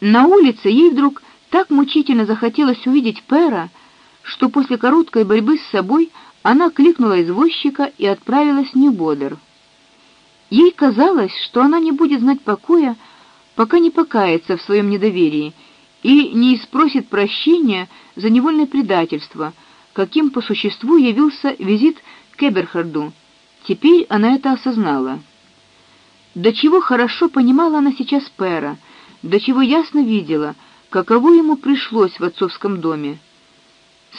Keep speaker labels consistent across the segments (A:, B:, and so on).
A: На улице ей вдруг так мучительно захотелось увидеть Пера, что после короткой борьбы с собой она кликнула извозчика и отправилась в Нью-Бодер. Ей казалось, что она не будет знать покоя, пока не покается в своем недоверии и не спросит прощения за невольное предательство, каким по существу явился визит к Эберхарду. Теперь она это осознала. До чего хорошо понимала она сейчас Пера, до чего ясно видела, каково ему пришлось в отцовском доме.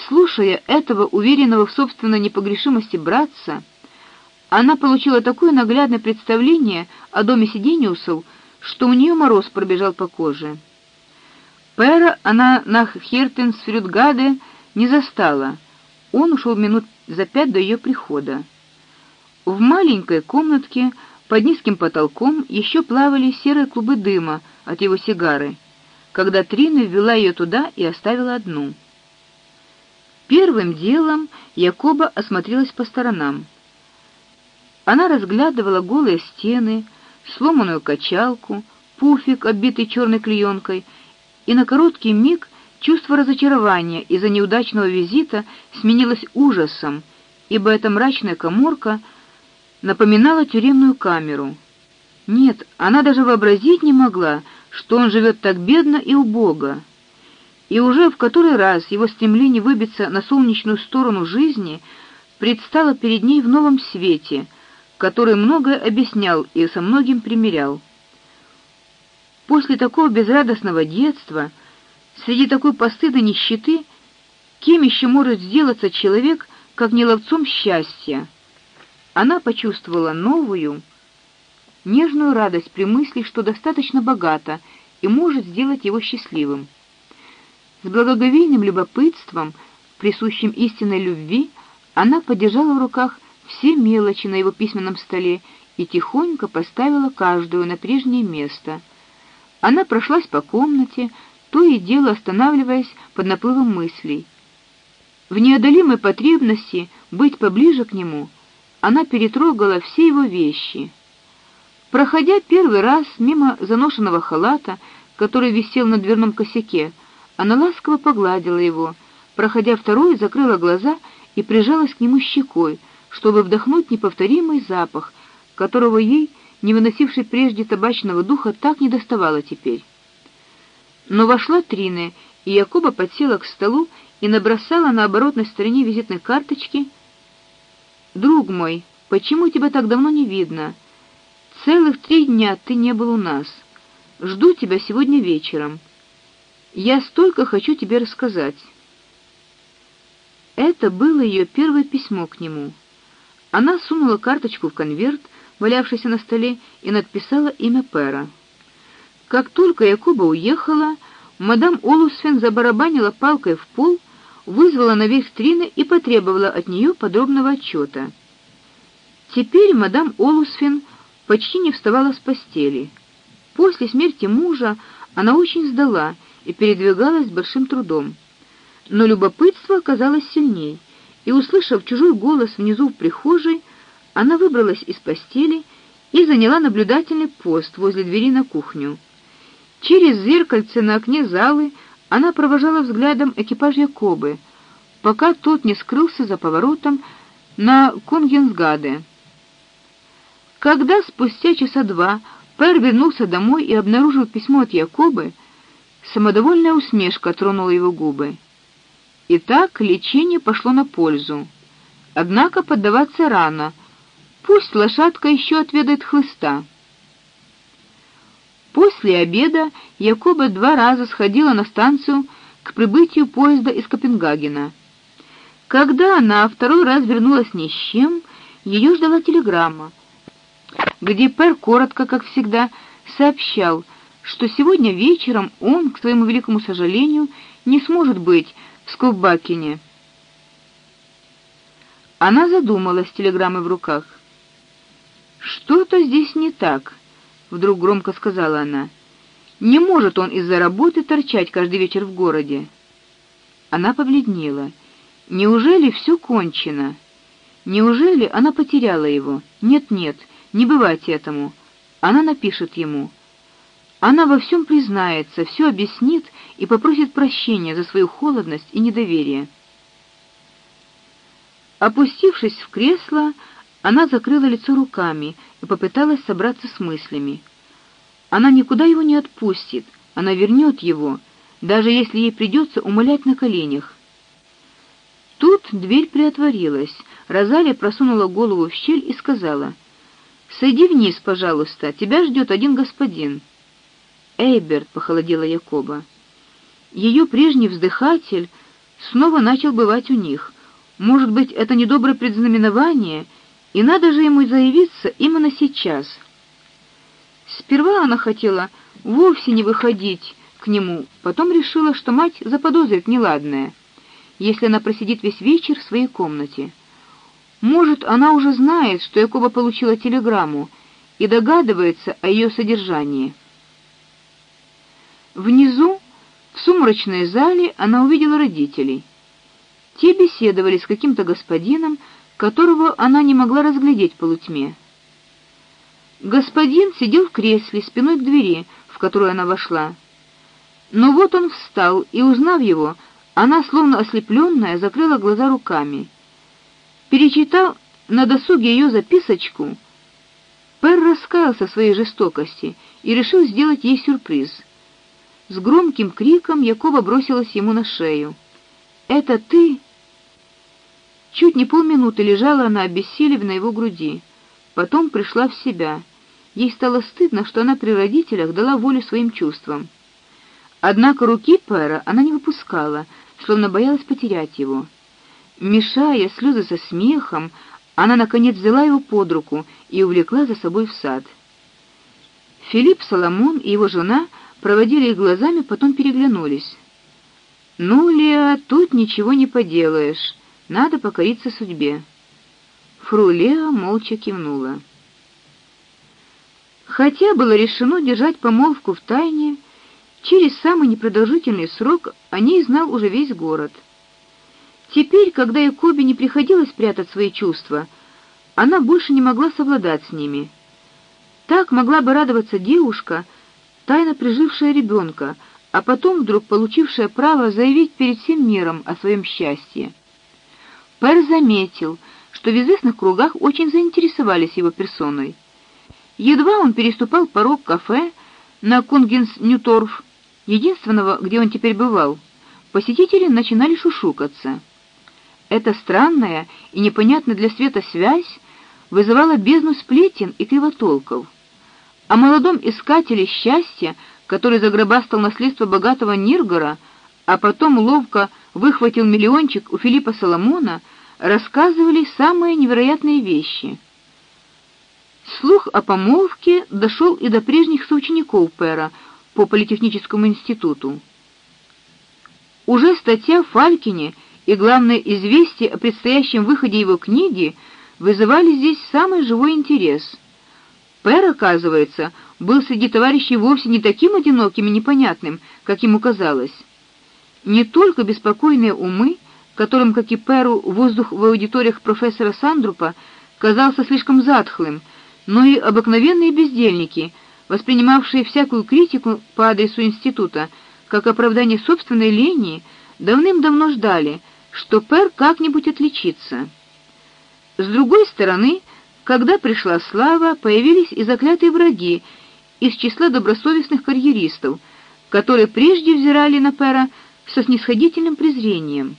A: Слушая этого уверенного в собственной непогрешимости братца, она получила такое наглядное представление о доме Сидениусов, что у нее мороз пробежал по коже. Пера она на Хертенсфрюдгаде не застала. Он ушел минут за пять до ее прихода. В маленькой комнатке под низким потолком еще плавали серые клубы дыма от его сигары, когда Трина ввела ее туда и оставила одну. Первым делом Якоба осмотрелась по сторонам. Она разглядывала голые стены, сломанную качалку, пуфик, оббитый черной клеенкой, и на короткий миг чувство разочарования из-за неудачного визита сменилось ужасом, ибо эта мрачная каморка напоминала тюремную камеру. Нет, она даже вообразить не могла, что он живет так бедно и убого и уже в который раз его стремление выбиться на солнечную сторону жизни предстало перед ней в новом свете, который многое объяснял и со многим примирял. После такого безрадостного детства, среди такой постыдной нищеты, кем еще может сделаться человек, как не ловцом счастья? Она почувствовала новую, нежную радость при мысли, что достаточно богата и может сделать его счастливым. С благоговейным любопытством, присущим истинной любви, она подержала в руках все мелочи на его письменном столе и тихонько поставила каждую на прежнее место. Она прошлась по комнате, то и дело останавливаясь под наплывом мыслей. В неодолимой потребности быть поближе к нему, она перетрогала все его вещи. Проходя первый раз мимо заношенного халата, который висел на дверном косяке, она ласково погладила его, проходя второй, закрыла глаза и прижалась к нему щекой, чтобы вдохнуть неповторимый запах, которого ей, не выносивший прежде табачного духа, так не доставало теперь. Но вошла Трина, и Якоба подсела к столу и набросала на оборотной стороне визитной карточки: "Друг мой, почему тебя так давно не видно? Целых три дня ты не был у нас. Жду тебя сегодня вечером. Я столько хочу тебе рассказать. Это было ее первое письмо к нему. Она сунула карточку в конверт, валявшийся на столе, и написала имя Пера. Как только Якоба уехала, мадам Олусфен забарабанила палкой в пол, вызвала наверх Трины и потребовала от нее подробного отчета. Теперь мадам Олусфен почти не вставала с постели. После смерти мужа она очень сдала и передвигалась с большим трудом. Но любопытство оказалось сильней, и услышав чужой голос внизу в прихожей, она выбралась из постели и заняла наблюдательный пост возле двери на кухню. Через зеркальце на окне залы она провожала взглядом экипаж Якобы, пока тот не скрылся за поворотом на Кунгенсгаде. Когда спустя часа два Пер вернулся домой и обнаружил письмо от Якобы, Самодовольная усмешка тронула его губы. Итак, лечение пошло на пользу. Однако поддаваться рано. Пусть лошадка еще отведает хлыста. После обеда Якоба два раза сходила на станцию к прибытию поезда из Копенгагена. Когда она второй раз вернулась ни с чем, ее ждала телеграмма, где Пер коротко, как всегда, сообщал, что сегодня вечером он, к своему великому сожалению, не сможет быть в Скобакине. Она задумалась с телеграммой в руках. Что-то здесь не так, вдруг громко сказала она. Не может он из-за работы торчать каждый вечер в городе. Она побледнела. Неужели все кончено? Неужели она потеряла его? Нет, нет, не бывать этому. Она напишет ему. Она во всем признается, все объяснит и попросит прощения за свою холодность и недоверие. Опустившись в кресло, она закрыла лицо руками и попыталась собраться с мыслями. Она никуда его не отпустит, она вернет его, даже если ей придется умолять на коленях. Тут дверь приотворилась. Розалия просунула голову в щель и сказала: "Сойди вниз, пожалуйста, тебя ждет один господин". Эйберт похолодела Якоба. Ее прежний вздыхатель снова начал бывать у них. Может быть, это недоброе предзнаменование, и надо же ему заявиться именно сейчас. Сперва она хотела вовсе не выходить к нему, потом решила, что мать заподозрит неладное, если она просидит весь вечер в своей комнате. Может, она уже знает, что Якоба получила телеграмму и догадывается о ее содержании. Внизу, в сумрачной зале, она увидела родителей. Те беседовали с каким-то господином, которого она не могла разглядеть в полутьме. Господин сидел в кресле спиной к двери, в которую она вошла. Но вот он встал, и узнав его, она, словно ослепленная, закрыла глаза руками. Перечитав на досуге ее записочку, Пер раскаялся в своей жестокости и решил сделать ей сюрприз. С громким криком Якова бросилась ему на шею. "Это ты?" Чуть не полминуты лежала она обессилев на его груди. Потом пришла в себя. Ей стало стыдно, что она при родителях дала волю своим чувствам. Однако руки Пэра она не выпускала, словно боялась потерять его. Мешая слезы со смехом, она наконец взяла его под руку и увлекла за собой в сад. Филипп Соломон и его жена проводили их глазами, потом переглянулись. Ну, Леа, тут ничего не поделаешь. Надо покориться судьбе. Фру Леа молча кивнула. Хотя было решено держать помолвку в тайне, через самый непродолжительный срок о ней знал уже весь город. Теперь, когда Якобе не приходилось прятать свои чувства, она больше не могла совладать с ними. Так могла бы радоваться девушка, тайно прижившая ребенка, а потом вдруг получившая право заявить перед всем миром о своем счастье. Пэр заметил, что в известных кругах очень заинтересовались его персоной. Едва он переступал порог кафе на Конгенс-Нюторв, единственного, где он теперь бывал, посетители начинали шушукаться. Эта странная и непонятная для света связь вызывала бездну сплетен и кривотолков. О молодом искателе счастья, который загробастал наследство богатого Неергора, а потом ловко выхватил миллиончик у Филиппа Соломона, рассказывали самые невероятные вещи. Слух о помолвке дошел и до прежних соучеников Пера по политехническому институту. Уже статья в Фалькине и главное известие о предстоящем выходе его книги вызывали здесь самый живой интерес. Пер, оказывается, был среди товарищей вовсе не таким одиноким и непонятным, как ему казалось. Не только беспокойные умы, которым, как и Перу, воздух в аудиториях профессора Сандрупа казался слишком затхлым, но и обыкновенные бездельники, воспринимавшие всякую критику по адресу института как оправдание собственной лени, давным-давно ждали, что Пер как-нибудь отличится. С другой стороны, когда пришла слава, появились и заклятые враги из числа добросовестных карьеристов, которые прежде взирали на Пера со снисходительным презрением.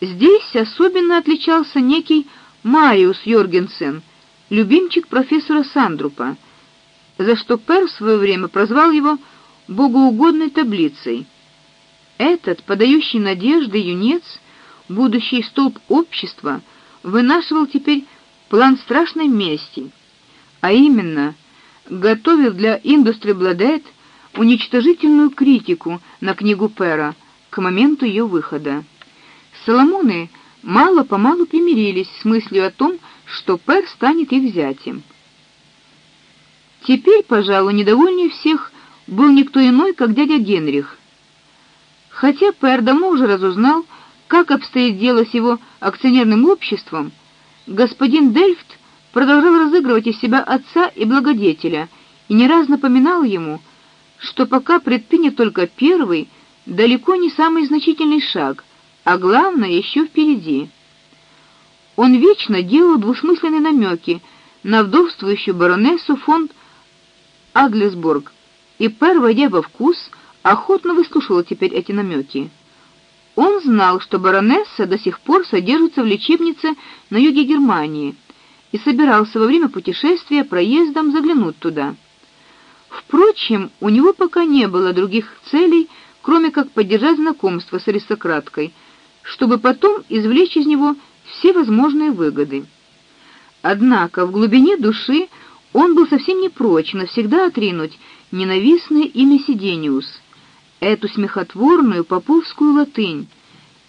A: Здесь особенно отличался некий Мариус Йоргенсен, любимчик профессора Сандрупа, за что Пер в свое время прозвал его богоугодной таблицей. Этот, подающий надежды юнец, будущий столб общества, вынашивал теперь план страшной мести, а именно готовил для Industry Bladet уничтожительную критику на книгу Пера к моменту ее выхода. Соломоны мало-помалу примирились с мыслью о том, что Пер станет их зятем. Теперь, пожалуй, недовольнее всех был никто иной, как дядя Генрих. Хотя Пер давно уже разузнал, как обстоит дело с его акционерным обществом, господин Дельфт продолжал разыгрывать из себя отца и благодетеля и не раз напоминал ему, что пока предпринят только первый, далеко не самый значительный шаг, а главное еще впереди. Он вечно делал двусмысленные намеки на вдовствующую баронессу фон Аглесбург, и Пер, войдя во вкус, охотно выслушивал теперь эти намеки. Знал, что баронесса до сих пор содержится в лечебнице на юге Германии и собирался во время путешествия проездом заглянуть туда. Впрочем, у него пока не было других целей, кроме как поддержать знакомство с аристократкой, чтобы потом извлечь из него все возможные выгоды. Однако в глубине души он был совсем не прочь навсегда отринуть ненавистное имя Сидениус, эту смехотворную поповскую латынь,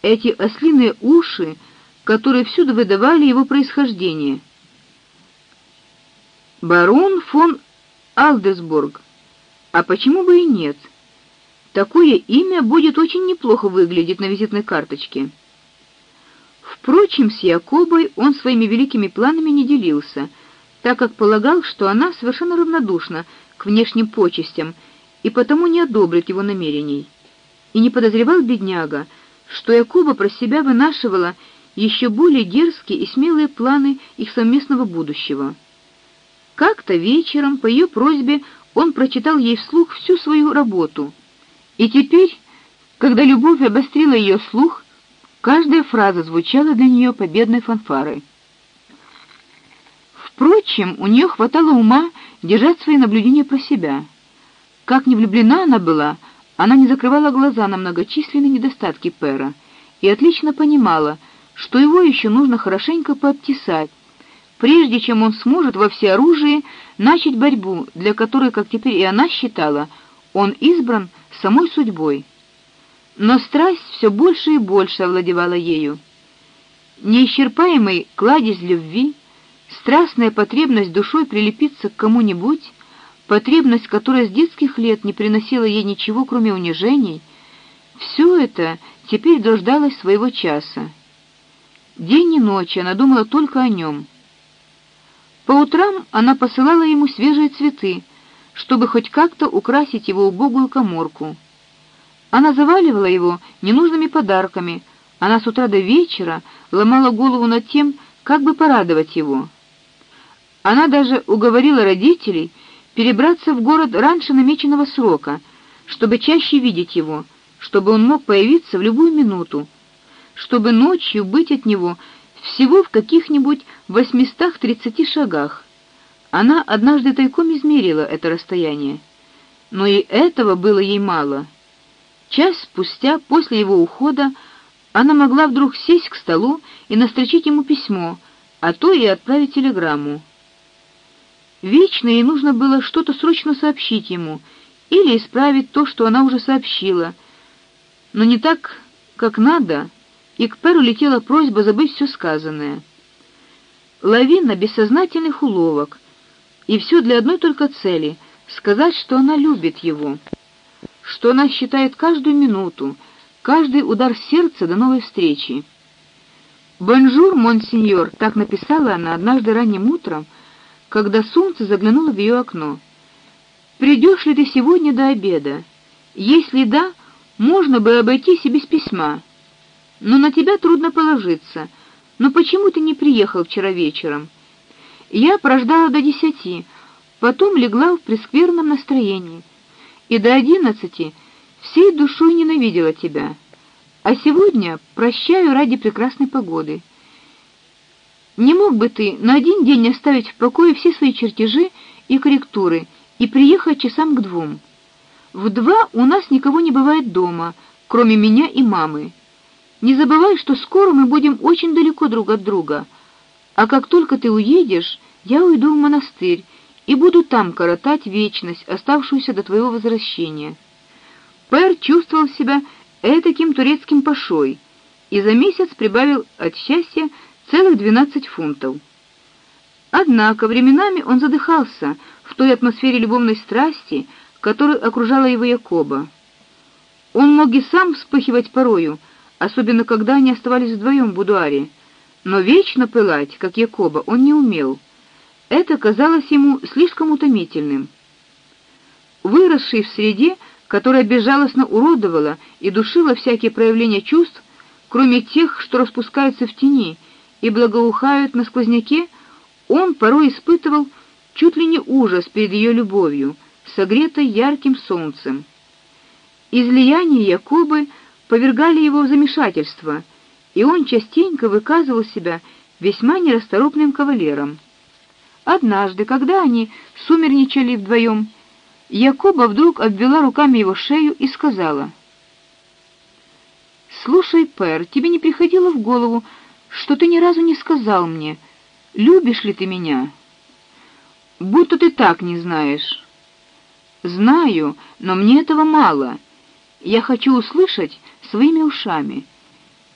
A: эти ослиные уши, которые всюду выдавали его происхождение. Барон фон Алдесбург. А почему бы и нет? Такое имя будет очень неплохо выглядеть на визитной карточке. Впрочем, с Якобой он своими великими планами не делился, так как полагал, что она совершенно равнодушна к внешним почестям и потому не одобрит его намерений. И не подозревал бедняга, что Якоба про себя вынашивала еще более дерзкие и смелые планы их совместного будущего. Как-то вечером по ее просьбе он прочитал ей вслух всю свою работу. И теперь, когда любовь обострила ее слух, каждая фраза звучала для нее победной фанфарой. Впрочем, у нее хватало ума держать свои наблюдения про себя. Как не влюблена она была, она не закрывала глаза на многочисленные недостатки Пера и отлично понимала, что его еще нужно хорошенько пообтесать, прежде чем он сможет во всеоружии начать борьбу, для которой, как теперь и она считала, он избран самой судьбой. Но страсть все больше и больше овладевала ею. Неисчерпаемый кладезь любви, страстная потребность душой прилепиться к кому-нибудь, потребность, которая с детских лет не приносила ей ничего, кроме унижений, все это теперь дождалось своего часа. День и ночь она думала только о нем — по утрам она посылала ему свежие цветы, чтобы хоть как-то украсить его убогую каморку. Она заваливала его ненужными подарками. Она с утра до вечера ломала голову над тем, как бы порадовать его. Она даже уговорила родителей перебраться в город раньше намеченного срока, чтобы чаще видеть его, чтобы он мог появиться в любую минуту, чтобы ночью быть от него всего в каких-нибудь восьмистах тридцати шагах. Она однажды тайком измерила это расстояние, но и этого было ей мало. Час спустя после его ухода она могла вдруг сесть к столу и настрочить ему письмо, а то и отправить телеграмму. Вечно ей нужно было что-то срочно сообщить ему или исправить то, что она уже сообщила, но не так, как надо и к Перу летела просьба забыть все сказанное. Лавина бессознательных уловок, и все для одной только цели сказать, что она любит его, что она считает каждую минуту, каждый удар сердца до новой встречи. «Bonjour, monseigneur», — так написала она однажды ранним утром, когда солнце заглянуло в ее окно. «Придешь ли ты сегодня до обеда? Если да, можно бы обойтись и без письма» но на тебя трудно положиться. Но почему ты не приехал вчера вечером? Я прождала до десяти, потом легла в прескверном настроении, и до одиннадцати всей душой ненавидела тебя. А сегодня прощаю ради прекрасной погоды. Не мог бы ты на один день оставить в покое все свои чертежи и корректуры и приехать часам к двум? В два у нас никого не бывает дома, кроме меня и мамы. Не забывай, что скоро мы будем очень далеко друг от друга. А как только ты уедешь, я уйду в монастырь и буду там коротать вечность, оставшуюся до твоего возвращения. Пэр чувствовал себя этаким турецким пашой и за месяц прибавил от счастья целых двенадцать фунтов. Однако временами он задыхался в той атмосфере любовной страсти, которая окружала его Якоба. Он мог и сам вспыхивать порою, особенно когда они оставались вдвоем в будуаре, но вечно пылать, как Якоба, он не умел. Это казалось ему слишком утомительным. выросший в среде, которая безжалостно уродовала и душила всякие проявления чувств, кроме тех, что распускаются в тени и благоухают на сквозняке, он порой испытывал чуть ли не ужас перед ее любовью, согретой ярким солнцем. Излияния Якобы повергали его в замешательство, и он частенько выказывал себя весьма нерасторопным кавалером. Однажды, когда они сумерничали вдвоем, Якоба вдруг обвела руками его шею и сказала: "Слушай, Пер, тебе не приходило в голову, что ты ни разу не сказал мне, любишь ли ты меня? Будто ты так не знаешь". "Знаю, но мне этого мало. Я хочу услышать своими ушами.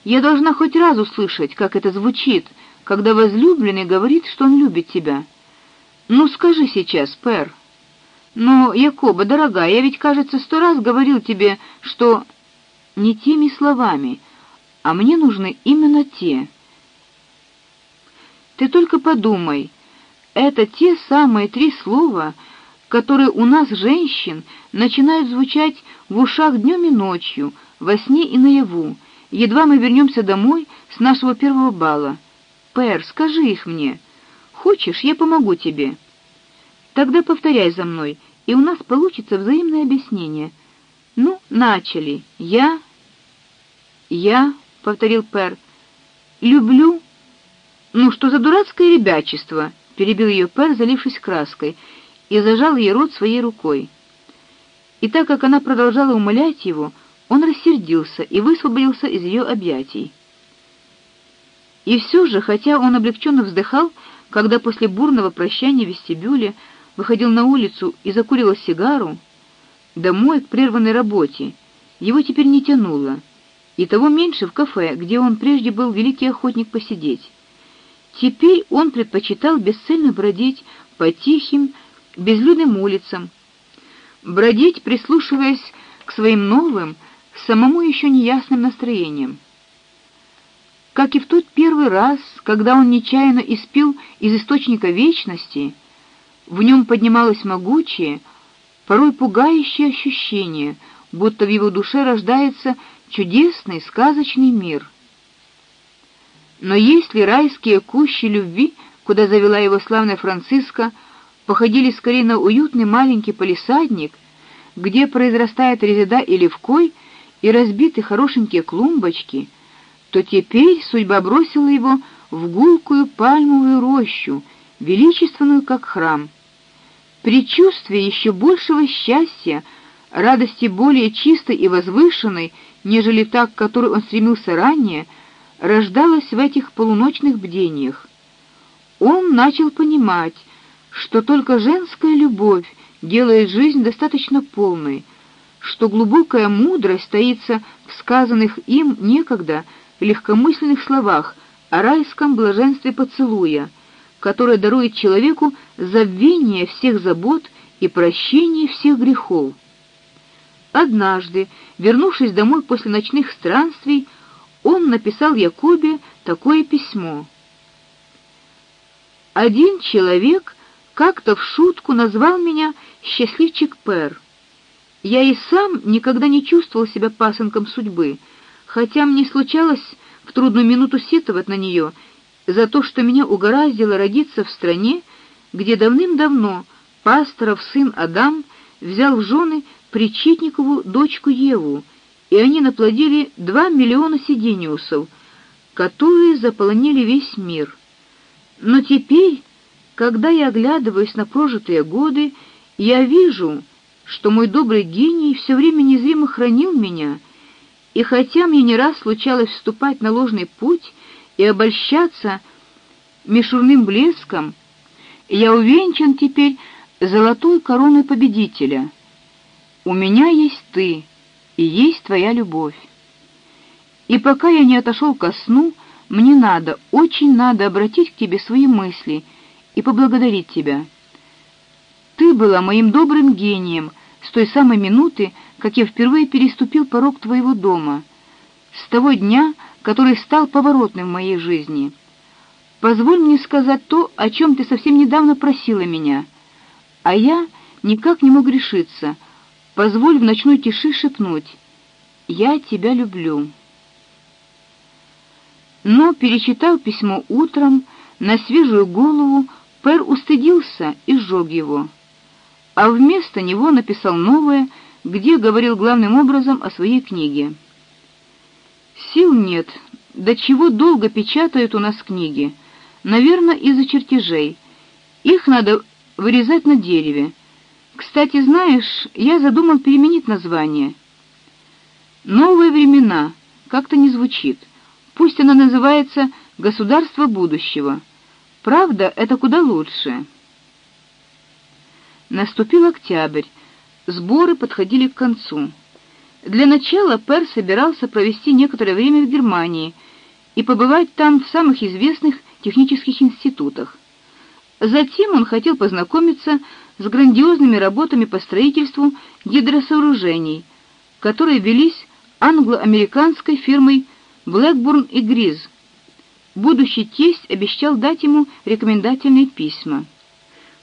A: Я должна хоть раз услышать, как это звучит, когда возлюбленный говорит, что он любит тебя. Ну скажи сейчас, Пер. Но, Якоба, дорогая, я ведь, кажется, сто раз говорил тебе, что не теми словами, а мне нужны именно те. Ты только подумай, это те самые три слова, которые у нас женщин начинают звучать в ушах днем и ночью, во сне и наяву. Едва мы вернемся домой с нашего первого бала. Пэр, скажи их мне. Хочешь, я помогу тебе. Тогда повторяй за мной, и у нас получится взаимное объяснение. Ну, начали. Я я, повторил Пэр. Люблю. Ну что за дурацкое ребячество? перебил ее Пэр, залившись краской, и зажал ей рот своей рукой. И так как она продолжала умолять его, он рассердился и высвободился из ее объятий. И все же, хотя он облегченно вздыхал, когда после бурного прощания в вестибюле выходил на улицу и закурил сигару, домой к прерванной работе, его теперь не тянуло, и того меньше в кафе, где он прежде был великий охотник посидеть. Теперь он предпочитал бесцельно бродить по тихим, безлюдным улицам, бродить, прислушиваясь к своим новым, самому еще неясным настроениям. Как и в тот первый раз, когда он нечаянно испил из источника вечности, в нем поднималось могучее, порой пугающее ощущение, будто в его душе рождается чудесный сказочный мир. Но если райские кущи любви, куда завела его славная Франциска, походили скорее на уютный маленький палисадник, где произрастает резеда и левкой и разбиты хорошенькие клумбочки, то теперь судьба бросила его в гулкую пальмовую рощу, величественную как храм. Предчувствие еще большего счастья, радости более чистой и возвышенной, нежели та, к которой он стремился ранее, рождалось в этих полуночных бдениях. Он начал понимать, что только женская любовь делает жизнь достаточно полной, что глубокая мудрость таится в сказанных им некогда легкомысленных словах о райском блаженстве поцелуя, которое дарует человеку забвение всех забот и прощение всех грехов. Однажды, вернувшись домой после ночных странствий, он написал Якубе такое письмо: Один человек как-то в шутку назвал меня счастливчик Пер. Я и сам никогда не чувствовал себя пасынком судьбы, хотя мне случалось в трудную минуту сетовать на нее за то, что меня угораздило родиться в стране, где давным-давно пасторов сын Адам взял в жены причетникову дочку Еву, и они наплодили два миллиона сидениусов, которые заполонили весь мир. Но теперь когда я оглядываюсь на прожитые годы, я вижу, что мой добрый гений все время незримо хранил меня, и хотя мне не раз случалось вступать на ложный путь и обольщаться мишурным блеском, я увенчан теперь золотой короной победителя. У меня есть ты, и есть твоя любовь. И пока я не отошел ко сну, мне надо, очень надо обратить к тебе свои мысли и поблагодарить тебя. Ты была моим добрым гением с той самой минуты, как я впервые переступил порог твоего дома, с того дня, который стал поворотным в моей жизни. Позволь мне сказать то, о чем ты совсем недавно просила меня, а я никак не мог решиться. Позволь в ночной тиши шепнуть: "Я тебя люблю". Но перечитав письмо утром на свежую голову, Пер устыдился и сжег его. А вместо него написал новое, где говорил главным образом о своей книге. Сил нет. До чего долго печатают у нас книги? Наверное, из-за чертежей. Их надо вырезать на дереве. Кстати, знаешь, я задумал переменить название. Новые времена. Как-то не звучит. Пусть она называется Государство будущего. Правда, это куда лучше. Наступил октябрь. Сборы подходили к концу. Для начала Пер собирался провести некоторое время в Германии и побывать там в самых известных технических институтах. Затем он хотел познакомиться с грандиозными работами по строительству гидросооружений, которые велись англо-американской фирмой Blackburn и Гриз. Будущий тесть обещал дать ему рекомендательные письма.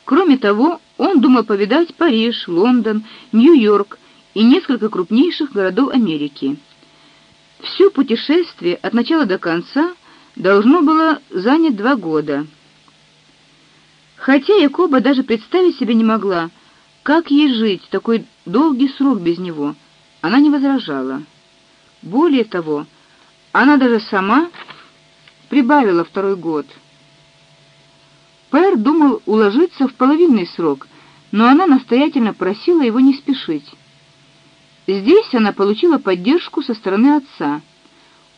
A: Кроме того, он думал повидать Париж, Лондон, Нью-Йорк и несколько крупнейших городов Америки. Все путешествие от начала до конца должно было занять два года. Хотя Якоба даже представить себе не могла, как ей жить такой долгий срок без него, она не возражала. Более того, она даже сама прибавила второй год. Пэр думал уложиться в половинный срок, но она настоятельно просила его не спешить. Здесь она получила поддержку со стороны отца.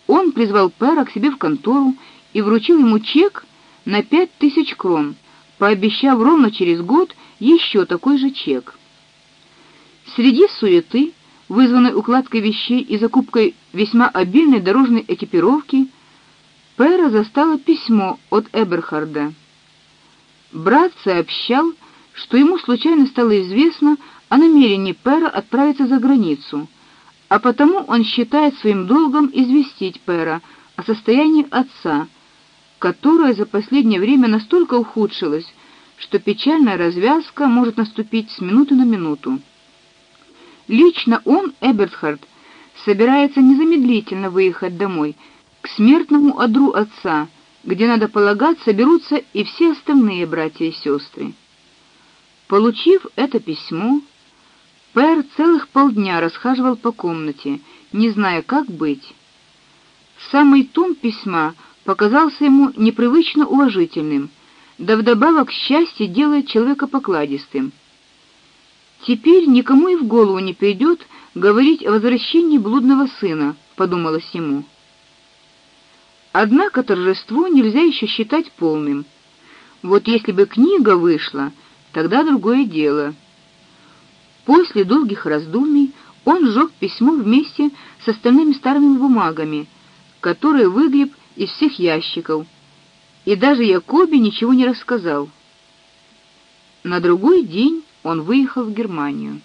A: Он призвал Пэра к себе в контору и вручил ему чек на пять тысяч крон, пообещав ровно через год еще такой же чек. Среди суеты, вызванной укладкой вещей и закупкой весьма обильной дорожной экипировки, Пэра застала письмо от Эберхарда. Брат сообщал, что ему случайно стало известно о намерении Пэра отправиться за границу, а потому он считает своим долгом известить Пэра о состоянии отца, которое за последнее время настолько ухудшилось, что печальная развязка может наступить с минуты на минуту. Лично он, Эбертхард, собирается незамедлительно выехать домой, к смертному одру отца, где надо полагать соберутся и все остальные братья и сестры. Получив это письмо, Пэр целых полдня расхаживал по комнате, не зная, как быть. Самый тон письма показался ему непривычно уважительным, да вдобавок счастье делает человека покладистым. Теперь никому и в голову не придет говорить о возвращении блудного сына, подумалось ему. Однако торжество нельзя еще считать полным. Вот если бы книга вышла, тогда другое дело. После долгих раздумий он сжег письмо вместе с остальными старыми бумагами, которые выгреб из всех ящиков, и даже Якобе ничего не рассказал. На другой день он выехал в Германию.